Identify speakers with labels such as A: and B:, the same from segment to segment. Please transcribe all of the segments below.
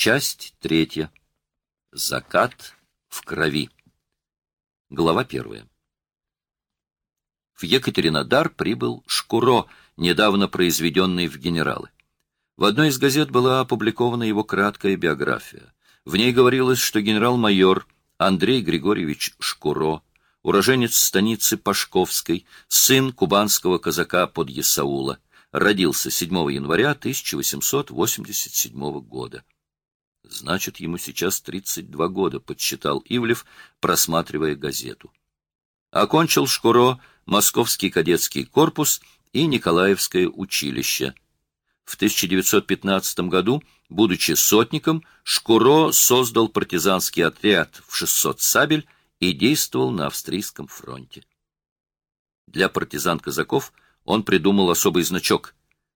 A: Часть третья. Закат в крови. Глава первая. В Екатеринодар прибыл Шкуро, недавно произведенный в генералы. В одной из газет была опубликована его краткая биография. В ней говорилось, что генерал-майор Андрей Григорьевич Шкуро, уроженец станицы Пашковской, сын кубанского казака под Ясаула, родился 7 января 1887 года. Значит, ему сейчас 32 года, подсчитал Ивлев, просматривая газету. Окончил Шкуро Московский кадетский корпус и Николаевское училище. В 1915 году, будучи сотником, Шкуро создал партизанский отряд в 600 сабель и действовал на австрийском фронте. Для партизан-казаков он придумал особый значок.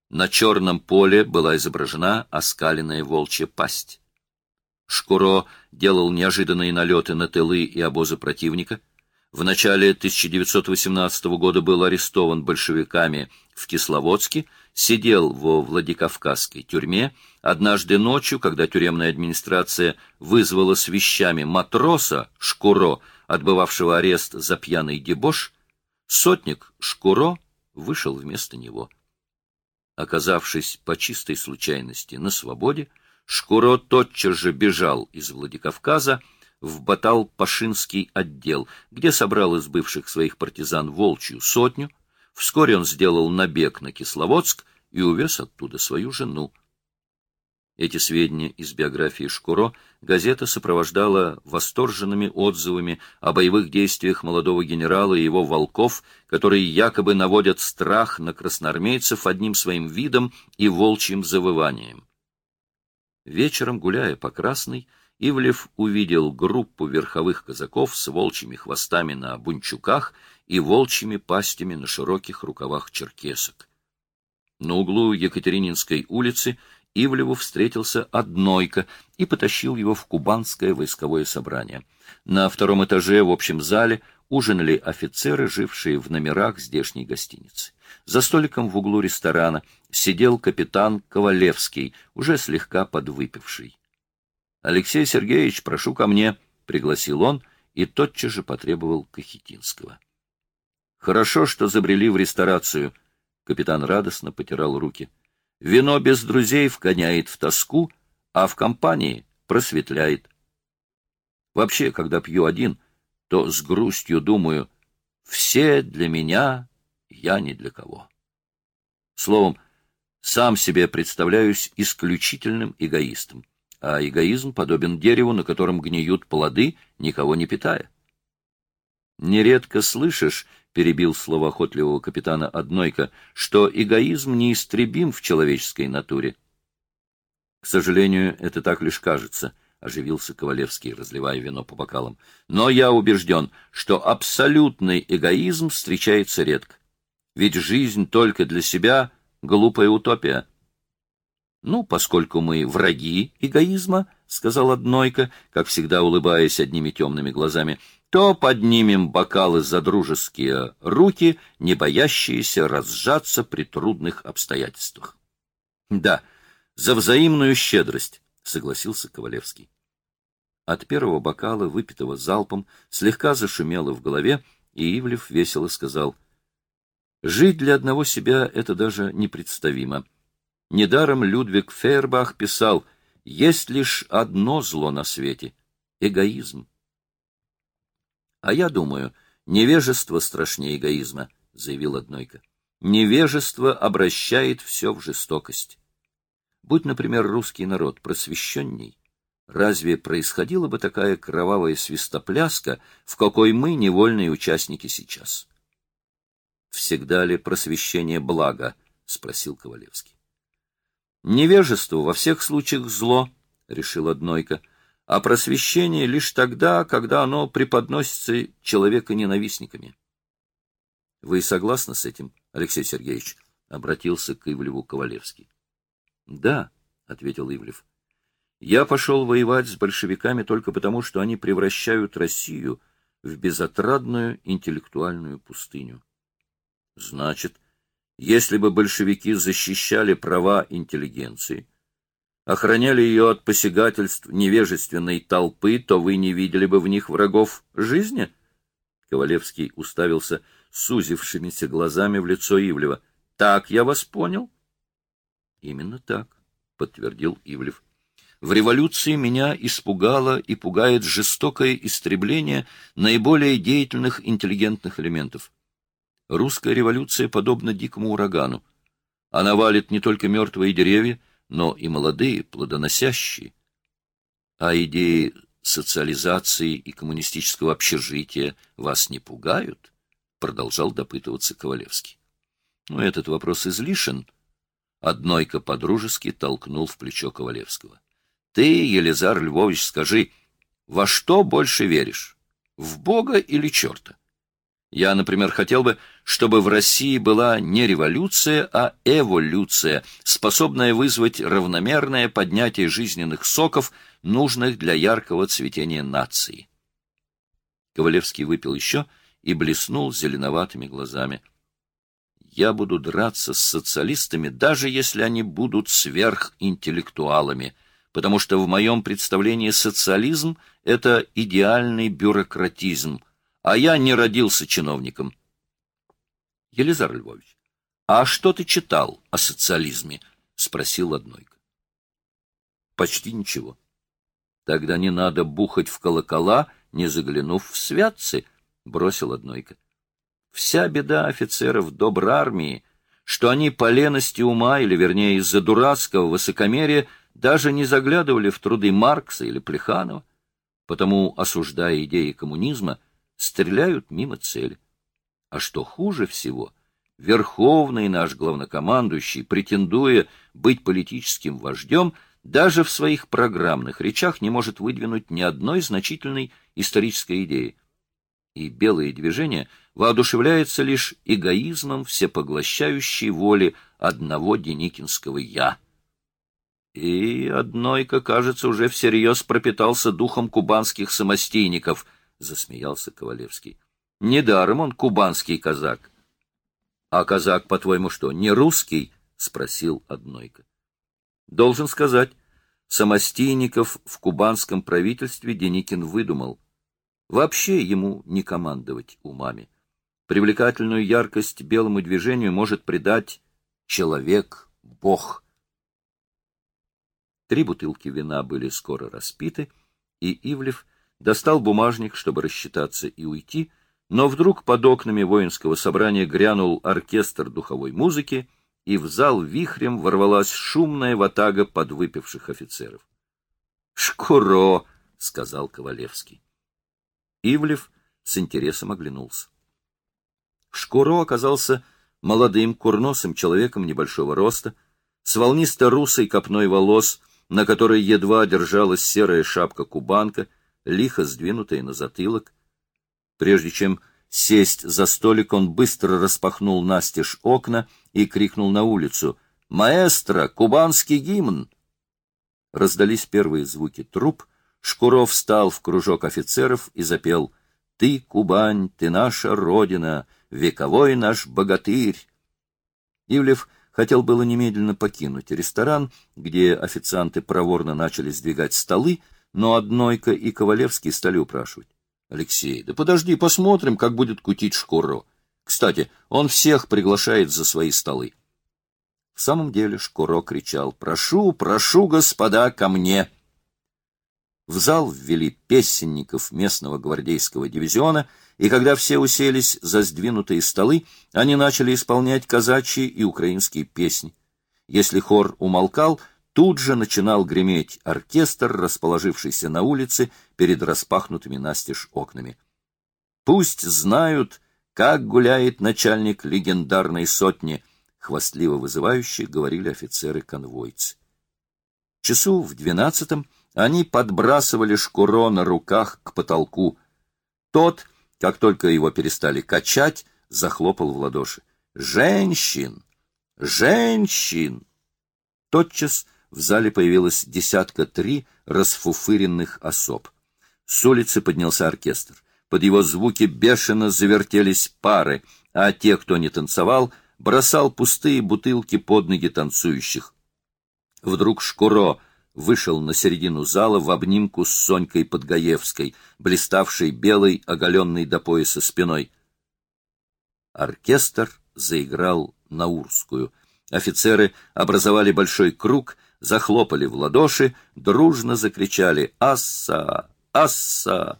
A: На черном поле была изображена оскаленная волчья пасть. Шкуро делал неожиданные налеты на тылы и обозы противника. В начале 1918 года был арестован большевиками в Кисловодске, сидел во Владикавказской тюрьме. Однажды ночью, когда тюремная администрация вызвала с вещами матроса Шкуро, отбывавшего арест за пьяный дебош, сотник Шкуро вышел вместо него. Оказавшись по чистой случайности на свободе, Шкуро тотчас же бежал из Владикавказа в Батал-Пашинский отдел, где собрал из бывших своих партизан волчью сотню. Вскоре он сделал набег на Кисловодск и увез оттуда свою жену. Эти сведения из биографии Шкуро газета сопровождала восторженными отзывами о боевых действиях молодого генерала и его волков, которые якобы наводят страх на красноармейцев одним своим видом и волчьим завыванием. Вечером, гуляя по Красной, Ивлев увидел группу верховых казаков с волчьими хвостами на бунчуках и волчьими пастями на широких рукавах черкесок. На углу Екатерининской улицы Ивлеву встретился однойка и потащил его в кубанское войсковое собрание. На втором этаже в общем зале ужинали офицеры, жившие в номерах здешней гостиницы. За столиком в углу ресторана сидел капитан Ковалевский, уже слегка подвыпивший. — Алексей Сергеевич, прошу ко мне, — пригласил он и тотчас же потребовал Кахетинского. — Хорошо, что забрели в ресторацию. Капитан радостно потирал руки. — Вино без друзей вгоняет в тоску, а в компании просветляет. Вообще, когда пью один, то с грустью думаю, все для меня я ни для кого. Словом, сам себе представляюсь исключительным эгоистом, а эгоизм подобен дереву, на котором гниют плоды, никого не питая. Нередко слышишь, — перебил словоохотливого капитана Однойка, — что эгоизм неистребим в человеческой натуре. — К сожалению, это так лишь кажется, — оживился Ковалевский, разливая вино по бокалам. — Но я убежден, что абсолютный эгоизм встречается редко. Ведь жизнь только для себя — глупая утопия. — Ну, поскольку мы враги эгоизма, — сказал Однойка, как всегда улыбаясь одними темными глазами, — то поднимем бокалы за дружеские руки, не боящиеся разжаться при трудных обстоятельствах. — Да, за взаимную щедрость, — согласился Ковалевский. От первого бокала, выпитого залпом, слегка зашумело в голове, и Ивлев весело сказал — Жить для одного себя — это даже непредставимо. Недаром Людвиг Фейербах писал, есть лишь одно зло на свете — эгоизм. А я думаю, невежество страшнее эгоизма, — заявил Однойко. Невежество обращает все в жестокость. Будь, например, русский народ просвещенней, разве происходила бы такая кровавая свистопляска, в какой мы невольные участники сейчас? всегда ли просвещение благо? — спросил Ковалевский. — Невежество во всех случаях зло, — решил Однойко, — а просвещение лишь тогда, когда оно преподносится человека-ненавистниками. — Вы согласны с этим, Алексей Сергеевич? — обратился к Ивлеву Ковалевский. — Да, — ответил Ивлев. — Я пошел воевать с большевиками только потому, что они превращают Россию в безотрадную интеллектуальную пустыню. Значит, если бы большевики защищали права интеллигенции, охраняли ее от посягательств невежественной толпы, то вы не видели бы в них врагов жизни? Ковалевский уставился сузившимися глазами в лицо Ивлева. — Так я вас понял? — Именно так, — подтвердил Ивлев. В революции меня испугало и пугает жестокое истребление наиболее деятельных интеллигентных элементов. Русская революция подобна дикому урагану. Она валит не только мертвые деревья, но и молодые, плодоносящие. А идеи социализации и коммунистического общежития вас не пугают? Продолжал допытываться Ковалевский. Но этот вопрос излишен. Однойко подружески толкнул в плечо Ковалевского. Ты, Елизар Львович, скажи, во что больше веришь? В Бога или черта? Я, например, хотел бы, чтобы в России была не революция, а эволюция, способная вызвать равномерное поднятие жизненных соков, нужных для яркого цветения нации. Ковалевский выпил еще и блеснул зеленоватыми глазами. Я буду драться с социалистами, даже если они будут сверхинтеллектуалами, потому что в моем представлении социализм — это идеальный бюрократизм — а я не родился чиновником. — Елизар Львович, а что ты читал о социализме? — спросил Однойко. — Почти ничего. — Тогда не надо бухать в колокола, не заглянув в святцы, — бросил Однойко. — Вся беда офицеров доброй армии, что они по лености ума, или, вернее, из-за дурацкого высокомерия, даже не заглядывали в труды Маркса или Плеханова, потому, осуждая идеи коммунизма, — стреляют мимо цели. А что хуже всего, верховный наш главнокомандующий, претендуя быть политическим вождем, даже в своих программных речах не может выдвинуть ни одной значительной исторической идеи. И белое движение воодушевляется лишь эгоизмом всепоглощающей воли одного деникинского «я». И однойка, кажется, уже всерьез пропитался духом кубанских самостийников —— засмеялся Ковалевский. — Недаром он кубанский казак. — А казак, по-твоему, что, не русский? — спросил Однойко. — Должен сказать, самостийников в кубанском правительстве Деникин выдумал. Вообще ему не командовать умами. Привлекательную яркость белому движению может придать человек-бог. Три бутылки вина были скоро распиты, и Ивлев — достал бумажник, чтобы рассчитаться и уйти, но вдруг под окнами воинского собрания грянул оркестр духовой музыки, и в зал вихрем ворвалась шумная ватага подвыпивших офицеров. — Шкуро! — сказал Ковалевский. Ивлев с интересом оглянулся. Шкуро оказался молодым, курносым человеком небольшого роста, с волнисто-русой копной волос, на которой едва держалась серая шапка-кубанка — лихо сдвинутые на затылок. Прежде чем сесть за столик, он быстро распахнул настежь окна и крикнул на улицу «Маэстро! Кубанский гимн!» Раздались первые звуки труп, Шкуров встал в кружок офицеров и запел «Ты, Кубань, ты наша родина, вековой наш богатырь!» Ивлев хотел было немедленно покинуть ресторан, где официанты проворно начали сдвигать столы, но Однойко и Ковалевский стали упрашивать. — Алексей, да подожди, посмотрим, как будет кутить Шкуро. Кстати, он всех приглашает за свои столы. В самом деле Шкуро кричал «Прошу, прошу, господа, ко мне!» В зал ввели песенников местного гвардейского дивизиона, и когда все уселись за сдвинутые столы, они начали исполнять казачьи и украинские песни. Если хор умолкал, Тут же начинал греметь оркестр, расположившийся на улице перед распахнутыми настежь окнами. «Пусть знают, как гуляет начальник легендарной сотни», — хвастливо вызывающе говорили офицеры-конвойцы. Часу в двенадцатом они подбрасывали шкуро на руках к потолку. Тот, как только его перестали качать, захлопал в ладоши. «Женщин! Женщин!» Тотчас в зале появилось десятка три расфуфыренных особ. С улицы поднялся оркестр. Под его звуки бешено завертелись пары, а те, кто не танцевал, бросал пустые бутылки под ноги танцующих. Вдруг Шкуро вышел на середину зала в обнимку с Сонькой Подгаевской, блиставшей белой, оголенной до пояса спиной. Оркестр заиграл наурскую. Офицеры образовали большой круг, захлопали в ладоши, дружно закричали «Асса! Асса!».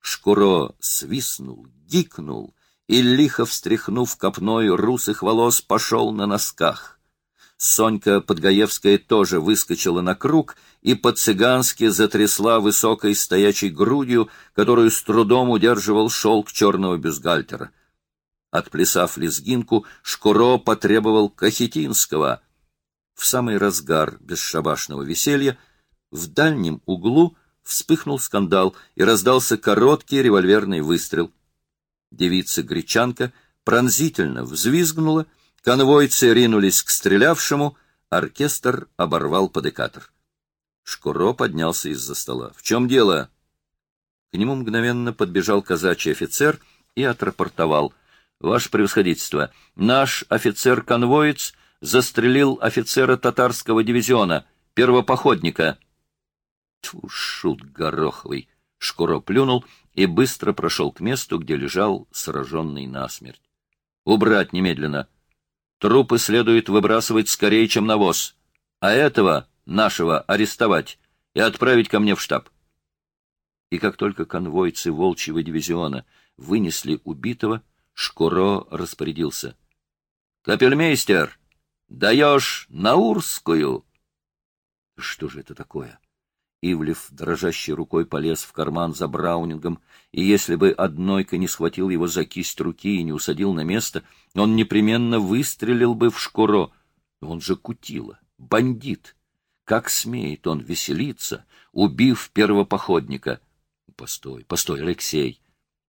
A: Шкуро свистнул, гикнул и, лихо встряхнув копной русых волос, пошел на носках. Сонька Подгаевская тоже выскочила на круг и по-цыгански затрясла высокой стоячей грудью, которую с трудом удерживал шелк черного бюстгальтера. Отплясав лезгинку, Шкуро потребовал Кахетинского. В самый разгар бесшабашного веселья в дальнем углу вспыхнул скандал и раздался короткий револьверный выстрел. Девица-гречанка пронзительно взвизгнула — Конвойцы ринулись к стрелявшему, оркестр оборвал подекатор. Шкуро поднялся из-за стола. — В чем дело? К нему мгновенно подбежал казачий офицер и отрапортовал. — Ваше превосходительство, наш офицер-конвоец застрелил офицера татарского дивизиона, первопоходника. Тьфу, шут гороховый! Шкуро плюнул и быстро прошел к месту, где лежал сраженный насмерть. — Убрать немедленно! — Трупы следует выбрасывать скорее, чем навоз. А этого, нашего, арестовать и отправить ко мне в штаб. И как только конвойцы волчьего дивизиона вынесли убитого, Шкуро распорядился. — Капельмейстер, даешь Наурскую? — Что же это такое? Ивлев дрожащей рукой полез в карман за Браунингом, и если бы однойка не схватил его за кисть руки и не усадил на место, он непременно выстрелил бы в шкуро. Он же кутила, бандит. Как смеет он веселиться, убив первопоходника? Постой, постой, Алексей.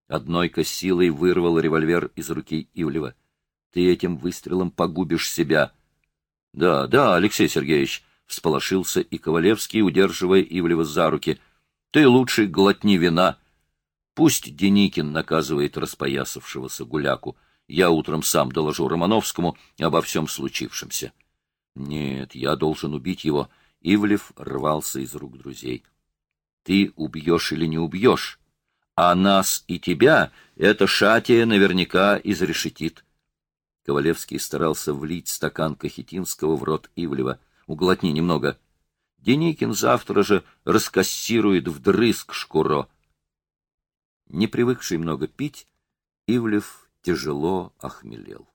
A: Однойка силой вырвал револьвер из руки Ивлева. Ты этим выстрелом погубишь себя. Да, да, Алексей Сергеевич, Всполошился и Ковалевский, удерживая Ивлева за руки. — Ты лучше глотни вина. Пусть Деникин наказывает распоясавшегося гуляку. Я утром сам доложу Романовскому обо всем случившемся. Нет, я должен убить его. Ивлев рвался из рук друзей. Ты убьешь или не убьешь? А нас и тебя эта шатия наверняка изрешетит. Ковалевский старался влить стакан Кахетинского в рот Ивлева. Углотни немного. Деникин завтра же раскассирует вдрызг Шкуро. Не привыкший много пить, Ивлев тяжело охмелел.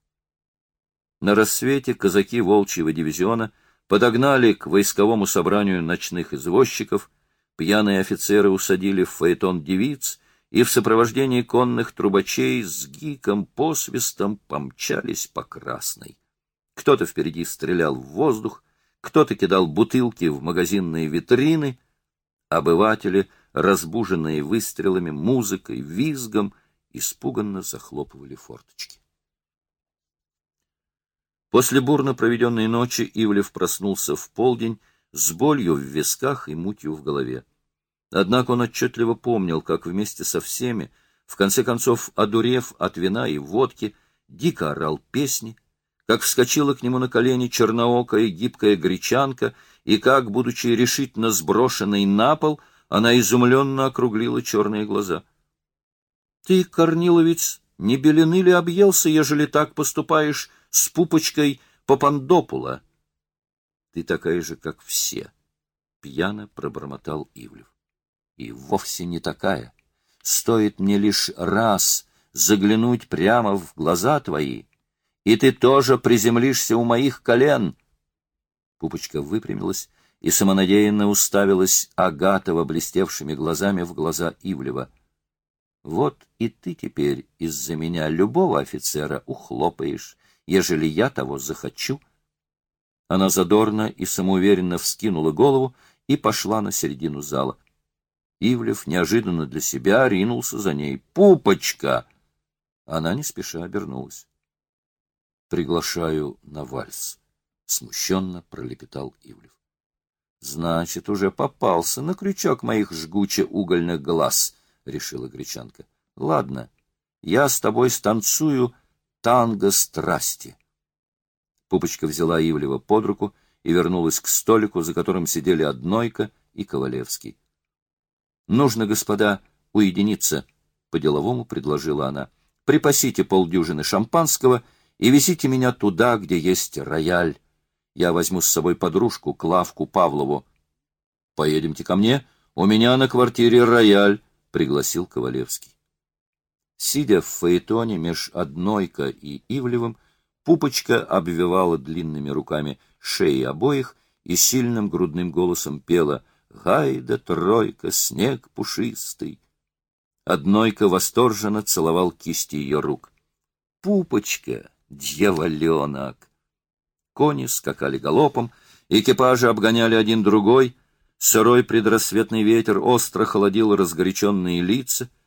A: На рассвете казаки Волчьего дивизиона подогнали к войсковому собранию ночных извозчиков, пьяные офицеры усадили в фаэтон девиц и в сопровождении конных трубачей с гиком, посвистом помчались по Красной. Кто-то впереди стрелял в воздух, кто-то кидал бутылки в магазинные витрины. Обыватели, разбуженные выстрелами, музыкой, визгом, испуганно захлопывали форточки. После бурно проведенной ночи Ивлев проснулся в полдень с болью в висках и мутью в голове. Однако он отчетливо помнил, как вместе со всеми, в конце концов, одурев от вина и водки, дико орал песни, как вскочила к нему на колени черноокая гибкая гречанка, и как, будучи решительно сброшенной на пол, она изумленно округлила черные глаза. — Ты, Корниловец, не белены ли объелся, ежели так поступаешь с пупочкой Папандопула? — Ты такая же, как все, — пьяно пробормотал Ивлев. — И вовсе не такая. Стоит мне лишь раз заглянуть прямо в глаза твои, и ты тоже приземлишься у моих колен. Пупочка выпрямилась и самонадеянно уставилась Агатова блестевшими глазами в глаза Ивлева. Вот и ты теперь из-за меня любого офицера ухлопаешь, ежели я того захочу. Она задорно и самоуверенно вскинула голову и пошла на середину зала. Ивлев неожиданно для себя ринулся за ней. «Пупочка!» Она не спеша обернулась приглашаю на вальс, — смущенно пролепетал Ивлев. — Значит, уже попался на крючок моих жгуче-угольных глаз, — решила гречанка. — Ладно, я с тобой станцую танго страсти. Пупочка взяла Ивлева под руку и вернулась к столику, за которым сидели Однойка и Ковалевский. — Нужно, господа, уединиться, — по-деловому предложила она. — Припасите полдюжины шампанского и везите меня туда, где есть рояль. Я возьму с собой подружку, Клавку Павлову. — Поедемте ко мне, у меня на квартире рояль, — пригласил Ковалевский. Сидя в фаэтоне меж Однойко и Ивлевым, Пупочка обвивала длинными руками шеи обоих и сильным грудным голосом пела «Гай да тройка, снег пушистый». Однойка восторженно целовал кисти ее рук. «Пупочка, дьяволенок!» Кони скакали галопом, экипажи обгоняли один другой, сырой предрассветный ветер остро холодил разгоряченные лица —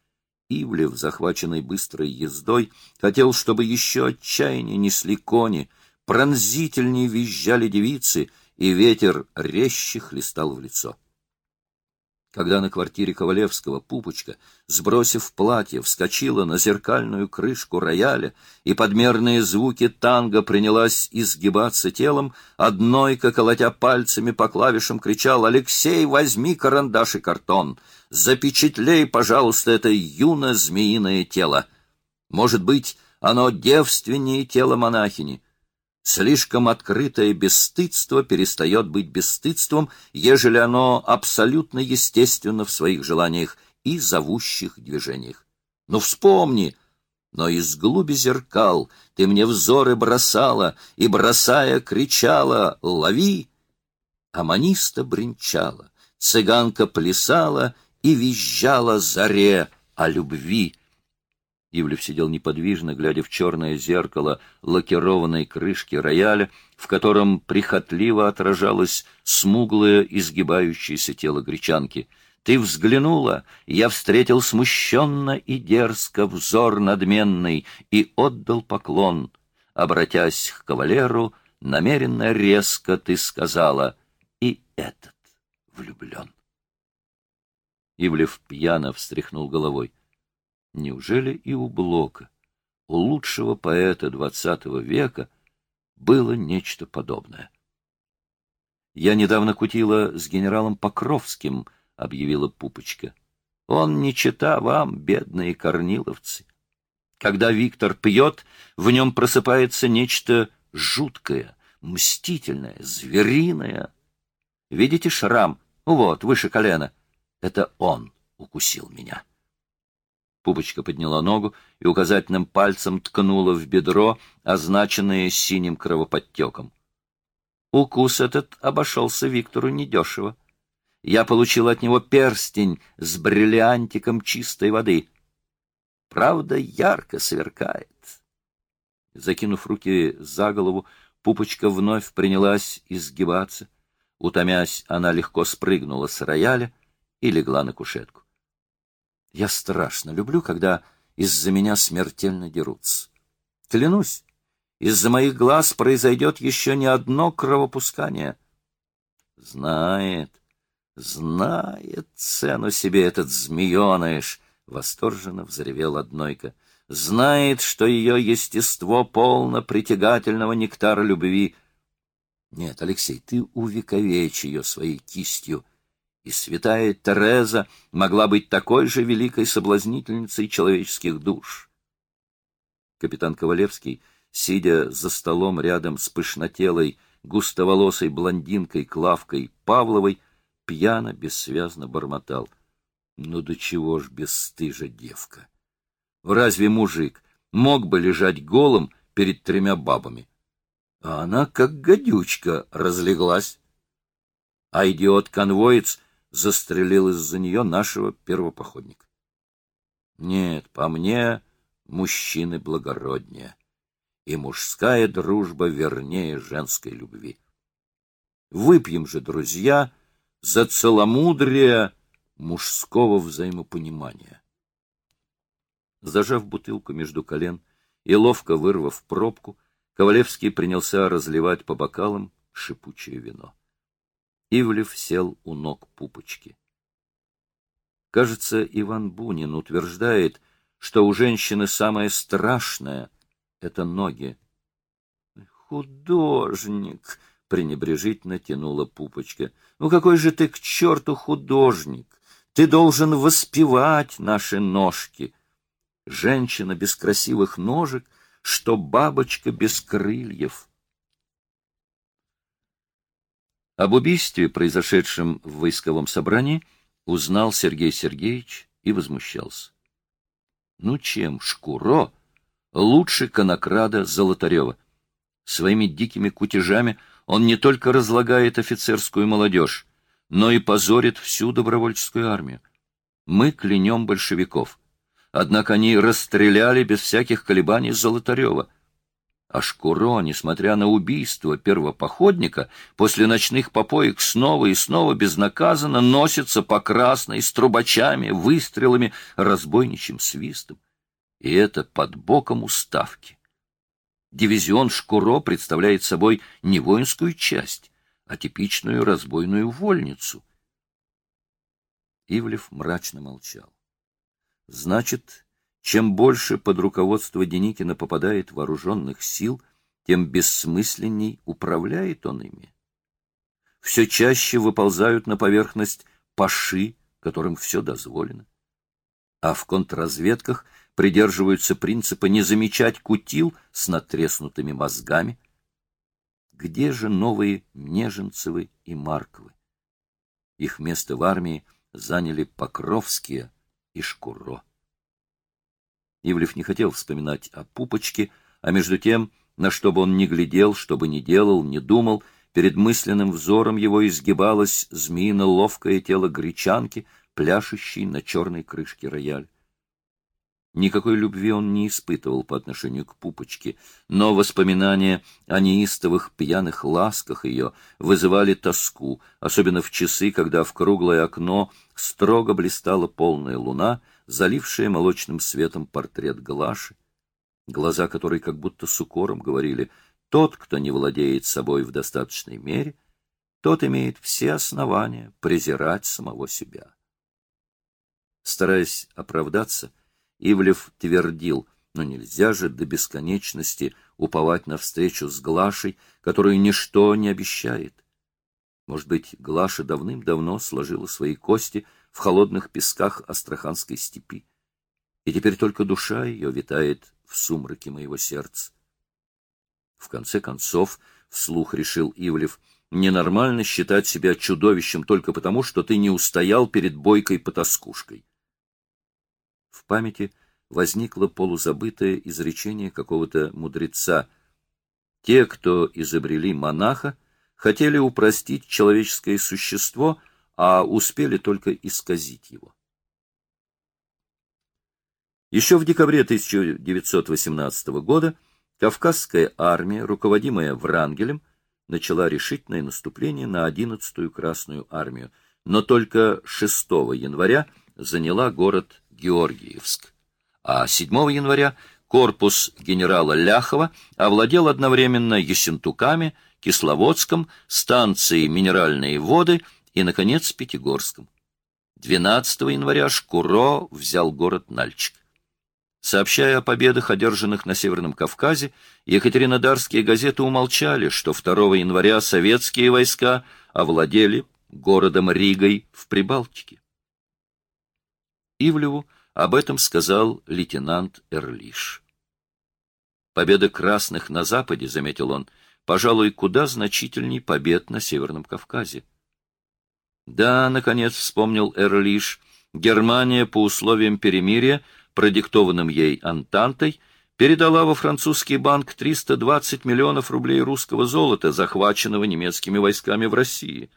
A: Ивлев, захваченный быстрой ездой, хотел, чтобы еще отчаяннее несли кони, пронзительнее визжали девицы, и ветер резче хлестал в лицо. Когда на квартире Ковалевского Пупочка, сбросив платье, вскочила на зеркальную крышку рояля, и подмерные звуки танго принялась изгибаться телом, одной, как колотя пальцами по клавишам, кричал «Алексей, возьми карандаш и картон! Запечатлей, пожалуйста, это юно-змеиное тело! Может быть, оно девственнее тела монахини!» Слишком открытое бесстыдство перестает быть бесстыдством, ежели оно абсолютно естественно в своих желаниях и зовущих движениях. Ну, вспомни! Но из глуби зеркал ты мне взоры бросала, и, бросая, кричала «Лови!» Аманиста бренчала, цыганка плясала и визжала заре о любви, Ивлев сидел неподвижно, глядя в черное зеркало лакированной крышки рояля, в котором прихотливо отражалось смуглое изгибающееся тело гречанки. Ты взглянула, я встретил смущенно и дерзко взор надменный и отдал поклон. Обратясь к кавалеру, намеренно резко ты сказала «И этот влюблен». Ивлев пьяно встряхнул головой. Неужели и у Блока, у лучшего поэта двадцатого века, было нечто подобное? «Я недавно кутила с генералом Покровским», — объявила Пупочка. «Он не чита вам, бедные корниловцы. Когда Виктор пьет, в нем просыпается нечто жуткое, мстительное, звериное. Видите шрам? Вот, выше колена. Это он укусил меня». Пупочка подняла ногу и указательным пальцем ткнула в бедро, означенное синим кровоподтеком. Укус этот обошелся Виктору недешево. Я получил от него перстень с бриллиантиком чистой воды. Правда, ярко сверкает. Закинув руки за голову, Пупочка вновь принялась изгибаться. Утомясь, она легко спрыгнула с рояля и легла на кушетку. Я страшно люблю, когда из-за меня смертельно дерутся. Клянусь, из-за моих глаз произойдет еще не одно кровопускание. Знает, знает цену себе этот змееныш, — восторженно взревел однойка. Знает, что ее естество полно притягательного нектара любви. Нет, Алексей, ты увековечь ее своей кистью — и святая Тереза могла быть такой же великой соблазнительницей человеческих душ. Капитан Ковалевский, сидя за столом рядом с пышнотелой, густоволосой блондинкой Клавкой Павловой, пьяно, бессвязно бормотал. Ну до чего ж бесстыжа девка! Разве мужик мог бы лежать голым перед тремя бабами? А она, как гадючка, разлеглась. А идиот-конвоец застрелил из-за нее нашего первопоходника. Нет, по мне, мужчины благороднее, и мужская дружба вернее женской любви. Выпьем же, друзья, за целомудрие мужского взаимопонимания. Зажав бутылку между колен и ловко вырвав пробку, Ковалевский принялся разливать по бокалам шипучее вино. Ивлев сел у ног пупочки. Кажется, Иван Бунин утверждает, что у женщины самое страшное — это ноги. «Художник!» — пренебрежительно тянула пупочка. Ну какой же ты к черту художник? Ты должен воспевать наши ножки. Женщина без красивых ножек, что бабочка без крыльев. Об убийстве, произошедшем в войсковом собрании, узнал Сергей Сергеевич и возмущался. Ну чем Шкуро лучше конокрада Золотарева? Своими дикими кутежами он не только разлагает офицерскую молодежь, но и позорит всю добровольческую армию. Мы клянем большевиков. Однако они расстреляли без всяких колебаний Золотарева. А Шкуро, несмотря на убийство первопоходника, после ночных попоек снова и снова безнаказанно носится по красной с трубачами, выстрелами, разбойничьим свистом. И это под боком уставки. Дивизион Шкуро представляет собой не воинскую часть, а типичную разбойную вольницу. Ивлев мрачно молчал. Значит, чем больше под руководство Деникина попадает вооруженных сил, тем бессмысленней управляет он ими. Все чаще выползают на поверхность паши, которым все дозволено. А в контрразведках придерживаются принципа не замечать кутил с натреснутыми мозгами. Где же новые Неженцевы и Марковы? Их место в армии заняли Покровские и Шкуро. Ивлев не хотел вспоминать о пупочке, а между тем, на что бы он ни глядел, что бы ни делал, ни думал, перед мысленным взором его изгибалось змеино-ловкое тело гречанки, пляшущей на черной крышке рояль. Никакой любви он не испытывал по отношению к пупочке, но воспоминания о неистовых пьяных ласках ее вызывали тоску, особенно в часы, когда в круглое окно строго блистала полная луна, залившая молочным светом портрет Глаши, глаза которой как будто с укором говорили «Тот, кто не владеет собой в достаточной мере, тот имеет все основания презирать самого себя». Стараясь оправдаться, Ивлев твердил, но нельзя же до бесконечности уповать на встречу с Глашей, которую ничто не обещает. Может быть, Глаша давным-давно сложила свои кости в холодных песках Астраханской степи, и теперь только душа ее витает в сумраке моего сердца. В конце концов, вслух решил Ивлев, ненормально считать себя чудовищем только потому, что ты не устоял перед бойкой потаскушкой. В памяти возникло полузабытое изречение какого-то мудреца. Те, кто изобрели монаха, хотели упростить человеческое существо, а успели только исказить его. Еще в декабре 1918 года Кавказская армия, руководимая Врангелем, начала решительное наступление на 11-ю Красную армию, но только 6 января заняла город Георгиевск, а 7 января корпус генерала Ляхова овладел одновременно Ессентуками, Кисловодском, станцией Минеральные воды и, наконец, Пятигорском. 12 января Шкуро взял город Нальчик. Сообщая о победах, одержанных на Северном Кавказе, екатеринодарские газеты умолчали, что 2 января советские войска овладели городом Ригой в Прибалтике. Ивлеву об этом сказал лейтенант Эрлиш. Победа красных на Западе, заметил он, пожалуй, куда значительней побед на Северном Кавказе. Да, наконец вспомнил Эрлиш, Германия по условиям перемирия, продиктованным ей Антантой, передала во французский банк 320 миллионов рублей русского золота, захваченного немецкими войсками в России.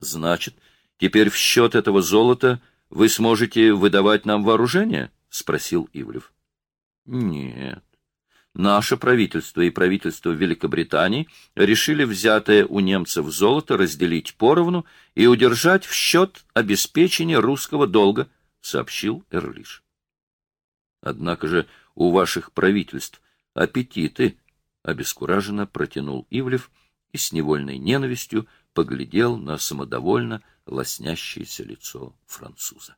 A: Значит, теперь в счет этого золота вы сможете выдавать нам вооружение? — спросил Ивлев. — Нет. Наше правительство и правительство Великобритании решили взятое у немцев золото разделить поровну и удержать в счет обеспечения русского долга, — сообщил Эрлиш. Однако же у ваших правительств аппетиты, — обескураженно протянул Ивлев и с невольной ненавистью поглядел на самодовольно лоснящееся лицо француза.